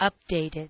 updated.